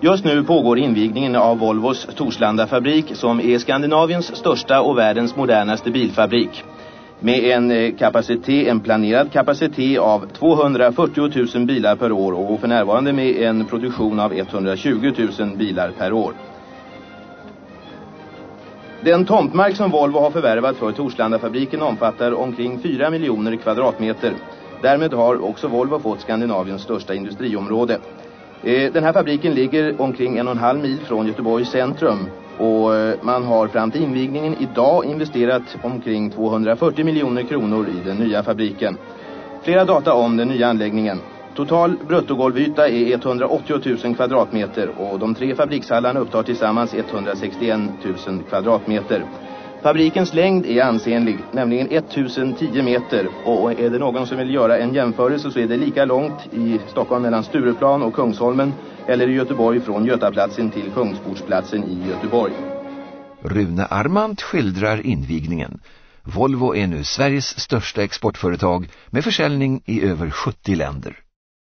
Just nu pågår invigningen av Volvos Torslanda fabrik som är Skandinaviens största och världens modernaste bilfabrik. Med en eh, kapacitet, en planerad kapacitet av 240 000 bilar per år och för närvarande med en produktion av 120 000 bilar per år. Den tomtmark som Volvo har förvärvat för Torslandafabriken omfattar omkring 4 miljoner kvadratmeter. Därmed har också Volvo fått Skandinaviens största industriområde. Eh, den här fabriken ligger omkring en och en halv mil från Göteborgs centrum och eh, man har fram till invigningen idag investerat omkring 240 miljoner kronor i den nya fabriken. Flera data om den nya anläggningen. Total bruttogolvyta är 180 000 kvadratmeter och de tre fabrikshallarna upptar tillsammans 161 000 kvadratmeter. Fabrikens längd är ansenlig, nämligen 1010 meter och är det någon som vill göra en jämförelse så är det lika långt i Stockholm mellan Stureplan och Kungsholmen eller i Göteborg från Götaplatsen till Kungsportsplatsen i Göteborg. Rune Armand skildrar invigningen. Volvo är nu Sveriges största exportföretag med försäljning i över 70 länder.